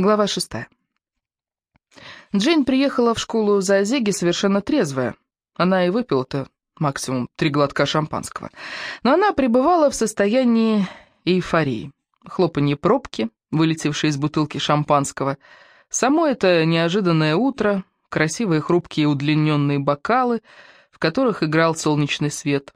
Глава шестая. Джейн приехала в школу за Зеги совершенно трезвая. Она и выпила-то максимум три глотка шампанского. Но она пребывала в состоянии эйфории. Хлопанье пробки, вылетевшие из бутылки шампанского. Само это неожиданное утро, красивые хрупкие удлиненные бокалы, в которых играл солнечный свет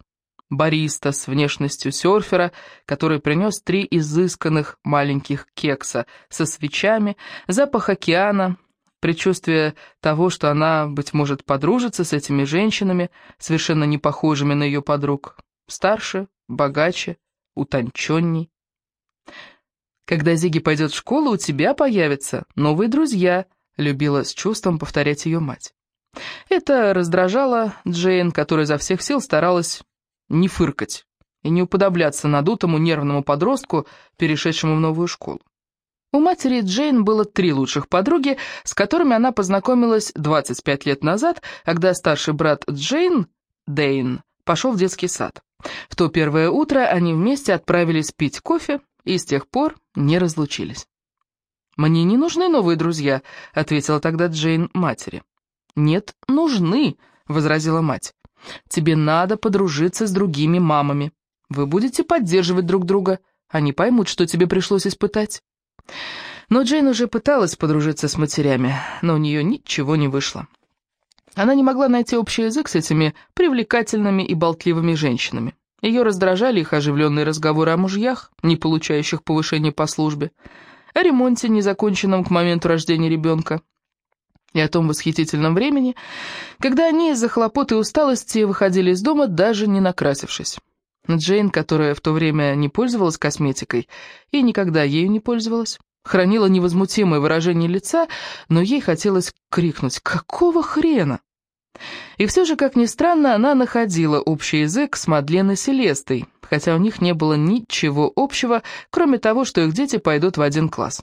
бариста с внешностью серфера, который принес три изысканных маленьких кекса со свечами, запах океана, предчувствие того, что она, быть может, подружится с этими женщинами, совершенно не похожими на ее подруг, старше, богаче, утонченней. «Когда Зиги пойдет в школу, у тебя появятся новые друзья», — любила с чувством повторять ее мать. Это раздражало Джейн, которая изо всех сил старалась не фыркать и не уподобляться надутому нервному подростку, перешедшему в новую школу. У матери Джейн было три лучших подруги, с которыми она познакомилась 25 лет назад, когда старший брат Джейн, Дейн, пошел в детский сад. В то первое утро они вместе отправились пить кофе и с тех пор не разлучились. «Мне не нужны новые друзья», — ответила тогда Джейн матери. «Нет, нужны», — возразила мать. Тебе надо подружиться с другими мамами. Вы будете поддерживать друг друга. Они поймут, что тебе пришлось испытать. Но Джейн уже пыталась подружиться с матерями, но у нее ничего не вышло. Она не могла найти общий язык с этими привлекательными и болтливыми женщинами. Ее раздражали их оживленные разговоры о мужьях, не получающих повышения по службе, о ремонте, незаконченном к моменту рождения ребенка, и о том восхитительном времени, когда они из-за хлопот и усталости выходили из дома, даже не накрасившись. Джейн, которая в то время не пользовалась косметикой и никогда ею не пользовалась, хранила невозмутимое выражение лица, но ей хотелось крикнуть «Какого хрена?». И все же, как ни странно, она находила общий язык с Мадлен и Селестой, хотя у них не было ничего общего, кроме того, что их дети пойдут в один класс.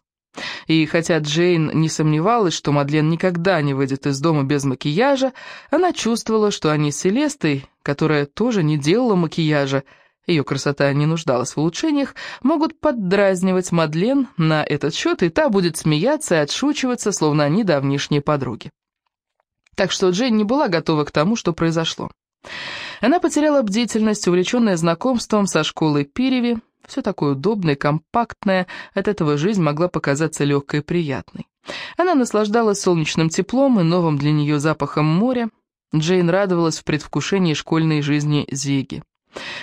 И хотя Джейн не сомневалась, что Мадлен никогда не выйдет из дома без макияжа, она чувствовала, что они с Селестой, которая тоже не делала макияжа, ее красота не нуждалась в улучшениях, могут поддразнивать Мадлен на этот счет, и та будет смеяться и отшучиваться, словно они давнишние подруги. Так что Джейн не была готова к тому, что произошло. Она потеряла бдительность, увлеченная знакомством со школой Пиреви, все такое удобное, компактное, от этого жизнь могла показаться легкой и приятной. Она наслаждалась солнечным теплом и новым для нее запахом моря. Джейн радовалась в предвкушении школьной жизни Зиги.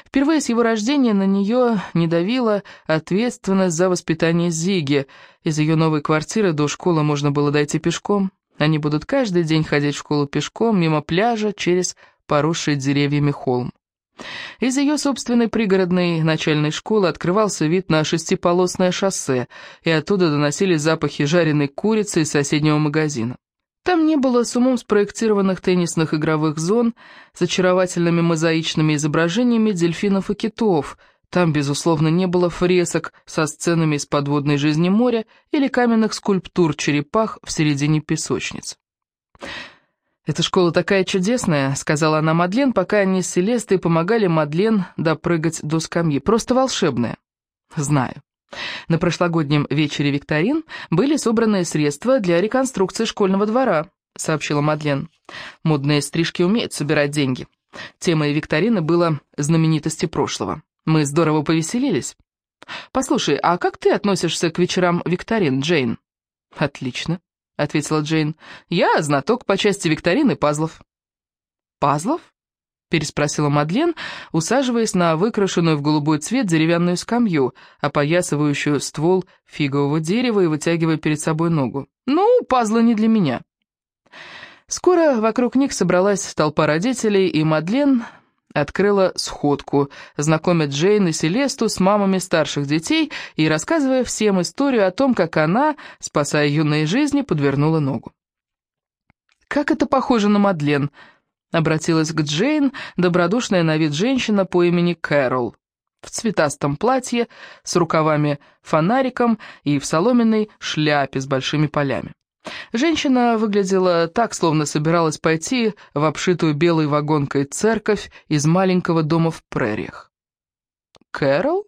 Впервые с его рождения на нее не давила ответственность за воспитание Зиги. Из ее новой квартиры до школы можно было дойти пешком. Они будут каждый день ходить в школу пешком, мимо пляжа, через поросший деревьями холм. Из ее собственной пригородной начальной школы открывался вид на шестиполосное шоссе, и оттуда доносились запахи жареной курицы из соседнего магазина. Там не было с умом спроектированных теннисных игровых зон с очаровательными мозаичными изображениями дельфинов и китов, там, безусловно, не было фресок со сценами из подводной жизни моря или каменных скульптур черепах в середине песочниц. «Эта школа такая чудесная», — сказала она Мадлен, пока они с Селестой помогали Мадлен допрыгать до скамьи. «Просто волшебная». «Знаю». На прошлогоднем вечере викторин были собраны средства для реконструкции школьного двора, сообщила Мадлен. Модные стрижки умеют собирать деньги. Темой викторины было знаменитости прошлого. Мы здорово повеселились. Послушай, а как ты относишься к вечерам викторин, Джейн? Отлично ответила Джейн. «Я знаток по части викторины пазлов». «Пазлов?» — переспросила Мадлен, усаживаясь на выкрашенную в голубой цвет деревянную скамью, опоясывающую ствол фигового дерева и вытягивая перед собой ногу. «Ну, пазлы не для меня». Скоро вокруг них собралась толпа родителей, и Мадлен открыла сходку, знакомя Джейн и Селесту с мамами старших детей и рассказывая всем историю о том, как она, спасая юные жизни, подвернула ногу. «Как это похоже на Мадлен?» — обратилась к Джейн, добродушная на вид женщина по имени Кэрол, в цветастом платье, с рукавами-фонариком и в соломенной шляпе с большими полями. Женщина выглядела так, словно собиралась пойти в обшитую белой вагонкой церковь из маленького дома в прериях. «Кэрол?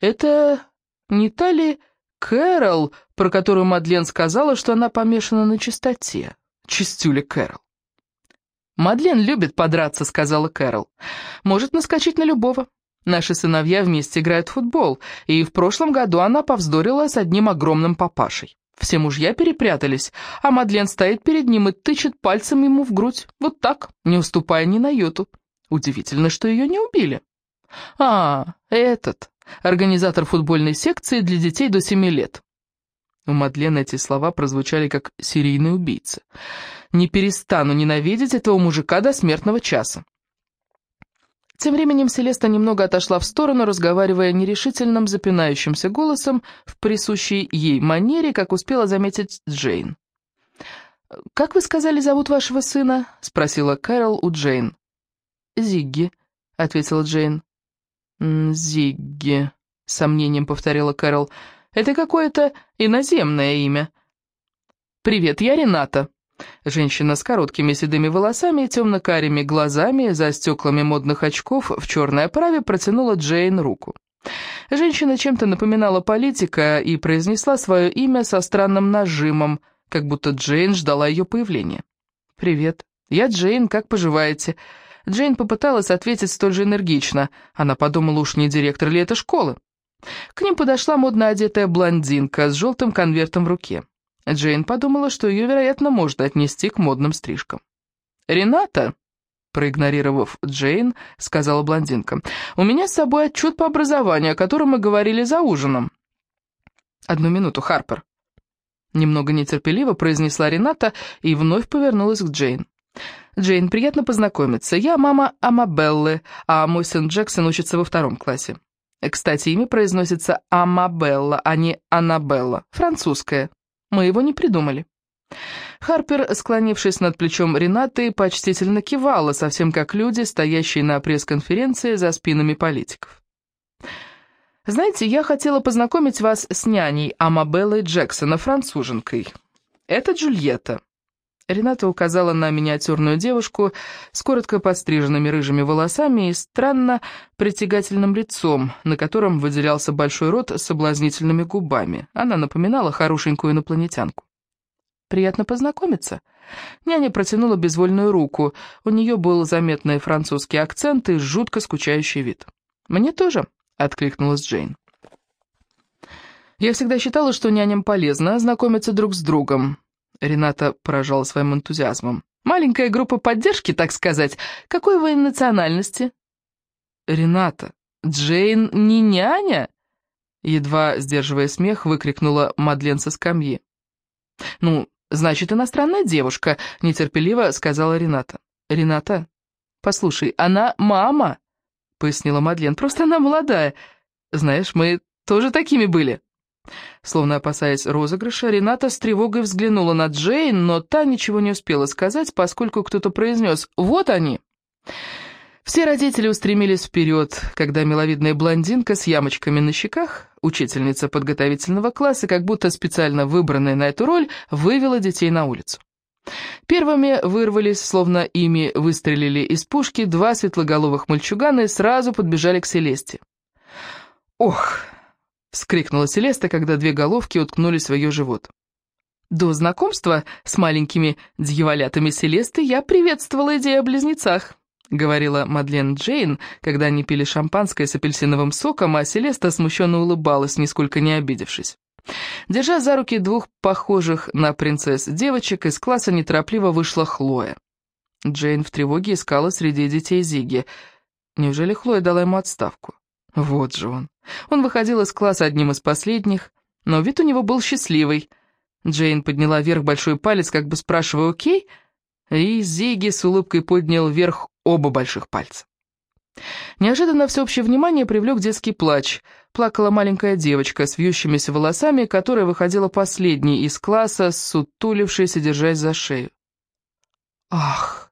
Это не та ли Кэрол, про которую Мадлен сказала, что она помешана на чистоте. Чистюля Кэрол. «Мадлен любит подраться», — сказала Кэрол. «Может наскочить на любого. Наши сыновья вместе играют в футбол, и в прошлом году она повздорила с одним огромным папашей. Все мужья перепрятались, а Мадлен стоит перед ним и тычет пальцем ему в грудь. Вот так, не уступая ни на йоту. Удивительно, что ее не убили. А, этот, организатор футбольной секции для детей до семи лет. У Мадлен эти слова прозвучали как серийный убийца. «Не перестану ненавидеть этого мужика до смертного часа». Тем временем Селеста немного отошла в сторону, разговаривая нерешительным, запинающимся голосом в присущей ей манере, как успела заметить Джейн. «Как вы сказали, зовут вашего сына?» — спросила Кэрол у Джейн. «Зигги», — ответила Джейн. «Зигги», — сомнением повторила Кэрол. «Это какое-то иноземное имя». «Привет, я Рената», Женщина с короткими седыми волосами и темно-карими глазами за стеклами модных очков в черной оправе протянула Джейн руку. Женщина чем-то напоминала политика и произнесла свое имя со странным нажимом, как будто Джейн ждала ее появления. «Привет, я Джейн, как поживаете?» Джейн попыталась ответить столь же энергично. Она подумала, уж не директор ли это школы. К ним подошла модно одетая блондинка с желтым конвертом в руке. Джейн подумала, что ее, вероятно, можно отнести к модным стрижкам. «Рената?» Проигнорировав Джейн, сказала блондинка. «У меня с собой отчет по образованию, о котором мы говорили за ужином». «Одну минуту, Харпер». Немного нетерпеливо произнесла Рената и вновь повернулась к Джейн. «Джейн, приятно познакомиться. Я мама Амабеллы, а мой сын Джексон учится во втором классе. Кстати, имя произносится Амабелла, а не Аннабелла, французское. Мы его не придумали». Харпер, склонившись над плечом Ренаты, почтительно кивала, совсем как люди, стоящие на пресс-конференции за спинами политиков. «Знаете, я хотела познакомить вас с няней Амабеллой Джексона, француженкой. Это Джульетта». Рената указала на миниатюрную девушку с коротко подстриженными рыжими волосами и странно притягательным лицом, на котором выделялся большой рот с соблазнительными губами. Она напоминала хорошенькую инопланетянку. «Приятно познакомиться». Няня протянула безвольную руку. У нее был заметный французский акцент и жутко скучающий вид. «Мне тоже», — откликнулась Джейн. «Я всегда считала, что няням полезно знакомиться друг с другом. Рената поражала своим энтузиазмом. «Маленькая группа поддержки, так сказать. Какой вы национальности?» «Рената, Джейн не няня?» Едва сдерживая смех, выкрикнула Мадлен со скамьи. «Ну, значит, иностранная девушка», — нетерпеливо сказала Рената. «Рената, послушай, она мама», — пояснила Мадлен, — «просто она молодая. Знаешь, мы тоже такими были». Словно опасаясь розыгрыша, Рената с тревогой взглянула на Джейн, но та ничего не успела сказать, поскольку кто-то произнес «Вот они!». Все родители устремились вперед, когда миловидная блондинка с ямочками на щеках, учительница подготовительного класса, как будто специально выбранная на эту роль, вывела детей на улицу. Первыми вырвались, словно ими выстрелили из пушки, два светлоголовых мальчугана и сразу подбежали к Селесте. «Ох!» — вскрикнула Селеста, когда две головки уткнулись в ее живот. До знакомства с маленькими дьяволятами Селесты я приветствовала идею о близнецах, — говорила Мадлен Джейн, когда они пили шампанское с апельсиновым соком, а Селеста смущенно улыбалась, нисколько не обидевшись. Держа за руки двух похожих на принцесс девочек, из класса неторопливо вышла Хлоя. Джейн в тревоге искала среди детей Зиги. Неужели Хлоя дала ему отставку? Вот же он. Он выходил из класса одним из последних, но вид у него был счастливый. Джейн подняла вверх большой палец, как бы спрашивая «Окей?», и Зиги с улыбкой поднял вверх оба больших пальца. Неожиданно всеобщее внимание привлек детский плач. Плакала маленькая девочка с вьющимися волосами, которая выходила последней из класса, сутулившись и держась за шею. «Ах!»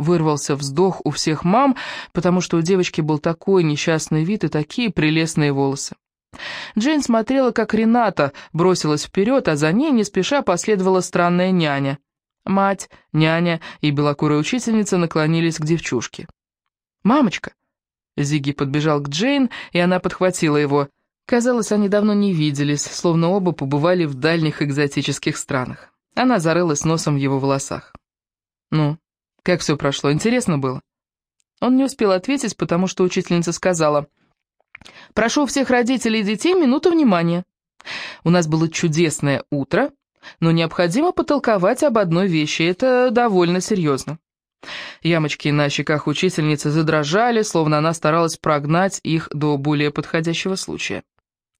Вырвался вздох у всех мам, потому что у девочки был такой несчастный вид и такие прелестные волосы. Джейн смотрела, как Рената бросилась вперед, а за ней не спеша последовала странная няня. Мать, няня и белокурая учительница наклонились к девчушке. «Мамочка!» Зиги подбежал к Джейн, и она подхватила его. Казалось, они давно не виделись, словно оба побывали в дальних экзотических странах. Она зарылась носом в его волосах. «Ну, как все прошло? Интересно было?» Он не успел ответить, потому что учительница сказала, «Прошу всех родителей и детей минуту внимания. У нас было чудесное утро, но необходимо потолковать об одной вещи, это довольно серьезно». Ямочки на щеках учительницы задрожали, словно она старалась прогнать их до более подходящего случая.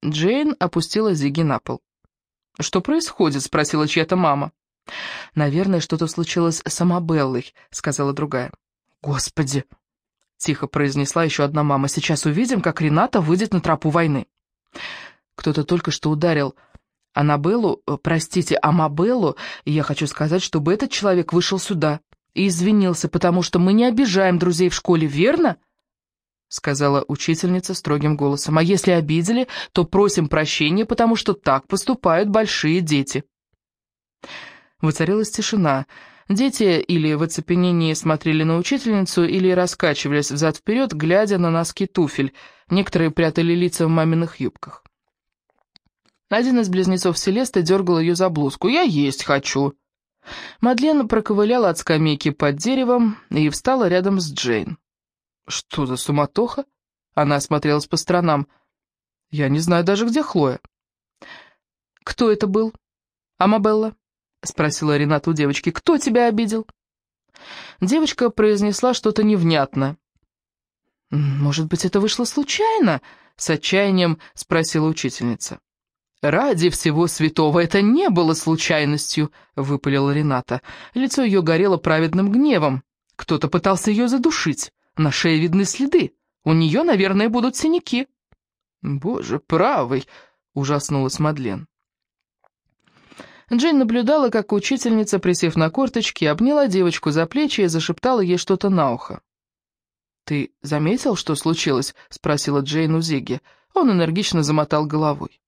Джейн опустила Зиги на пол. «Что происходит?» — спросила чья-то мама. «Наверное, что-то случилось с Амабеллой», — сказала другая. «Господи!» — тихо произнесла еще одна мама. «Сейчас увидим, как Рената выйдет на тропу войны». Кто-то только что ударил Анабеллу, простите, Амабеллу, и я хочу сказать, чтобы этот человек вышел сюда и извинился, потому что мы не обижаем друзей в школе, верно?» сказала учительница строгим голосом. «А если обидели, то просим прощения, потому что так поступают большие дети». Воцарилась тишина. Дети или в оцепенении смотрели на учительницу, или раскачивались взад-вперед, глядя на носки туфель. Некоторые прятали лица в маминых юбках. Один из близнецов Селесты дергал ее за блузку. «Я есть хочу!» Мадлен проковыляла от скамейки под деревом и встала рядом с Джейн. «Что за суматоха?» Она осмотрелась по сторонам. «Я не знаю даже, где Хлоя». «Кто это был? Амабелла?» — спросила Рената у девочки. «Кто тебя обидел?» Девочка произнесла что-то невнятно. «Может быть, это вышло случайно?» — с отчаянием спросила учительница. «Ради всего святого, это не было случайностью», — выпалила Рената. Лицо ее горело праведным гневом. Кто-то пытался ее задушить. На шее видны следы. У нее, наверное, будут синяки». «Боже, правый!» — ужаснулась Мадлен. Джейн наблюдала, как учительница, присев на корточки, обняла девочку за плечи и зашептала ей что-то на ухо. «Ты заметил, что случилось?» — спросила Джейн у Зиги. Он энергично замотал головой.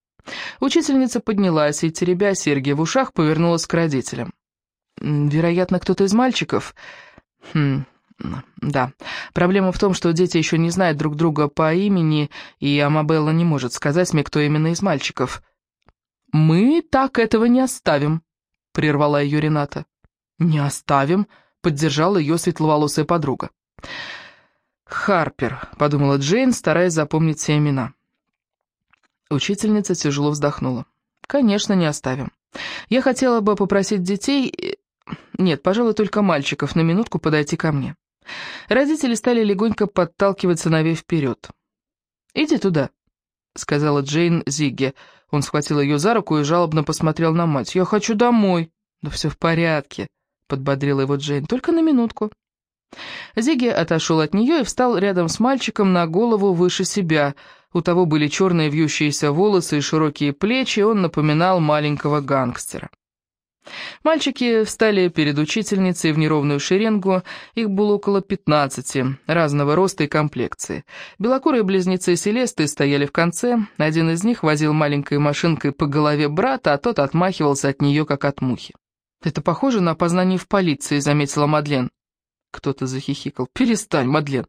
Учительница поднялась и, теребя серьги в ушах, повернулась к родителям. «Вероятно, кто-то из мальчиков...» «Хм, да. Проблема в том, что дети еще не знают друг друга по имени, и Амабелла не может сказать мне, кто именно из мальчиков». «Мы так этого не оставим», — прервала ее Рената. «Не оставим», — поддержала ее светловолосая подруга. «Харпер», — подумала Джейн, стараясь запомнить все имена. Учительница тяжело вздохнула. «Конечно, не оставим. Я хотела бы попросить детей... Нет, пожалуй, только мальчиков на минутку подойти ко мне». Родители стали легонько подталкивать сыновей вперед. «Иди туда», — сказала Джейн Зигге. Он схватил ее за руку и жалобно посмотрел на мать. «Я хочу домой». «Да все в порядке», — подбодрила его Джейн. «Только на минутку». Зигги отошел от нее и встал рядом с мальчиком на голову выше себя — у того были черные вьющиеся волосы и широкие плечи, он напоминал маленького гангстера. Мальчики встали перед учительницей в неровную шеренгу, их было около пятнадцати, разного роста и комплекции. Белокурые близнецы Селесты стояли в конце, один из них возил маленькой машинкой по голове брата, а тот отмахивался от нее, как от мухи. «Это похоже на опознание в полиции», — заметила Мадлен. Кто-то захихикал. «Перестань, Мадлен».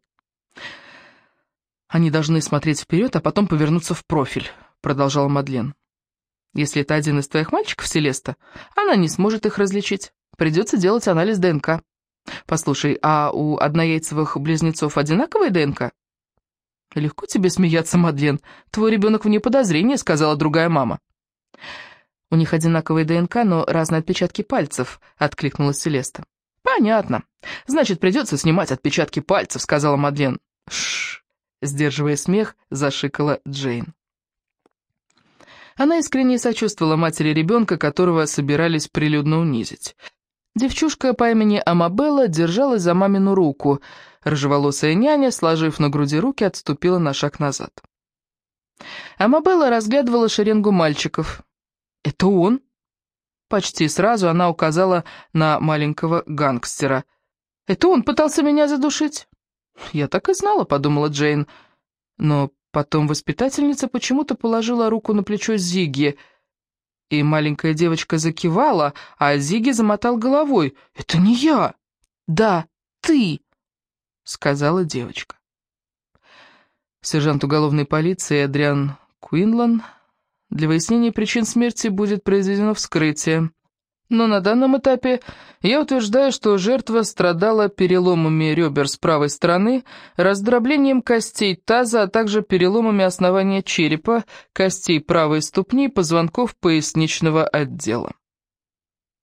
«Они должны смотреть вперед, а потом повернуться в профиль», — продолжала Мадлен. «Если это один из твоих мальчиков, Селеста, она не сможет их различить. Придется делать анализ ДНК. Послушай, а у однояйцевых близнецов одинаковая ДНК?» «Легко тебе смеяться, Мадлен. Твой ребенок вне подозрения», — сказала другая мама. «У них одинаковые ДНК, но разные отпечатки пальцев», — откликнулась Селеста. «Понятно. Значит, придется снимать отпечатки пальцев», — сказала Мадлен. «Шш, Сдерживая смех, зашикала Джейн. Она искренне сочувствовала матери ребенка, которого собирались прилюдно унизить. Девчушка по имени Амабелла держалась за мамину руку. Рыжеволосая няня, сложив на груди руки, отступила на шаг назад. Амабелла разглядывала шеренгу мальчиков. «Это он?» Почти сразу она указала на маленького гангстера. «Это он пытался меня задушить?» «Я так и знала», — подумала Джейн. Но потом воспитательница почему-то положила руку на плечо Зиги, и маленькая девочка закивала, а Зиги замотал головой. «Это не я!» «Да, ты!» — сказала девочка. Сержант уголовной полиции Адриан Куинлан. Для выяснения причин смерти будет произведено вскрытие. Но на данном этапе я утверждаю, что жертва страдала переломами ребер с правой стороны, раздроблением костей таза, а также переломами основания черепа, костей правой ступни позвонков поясничного отдела.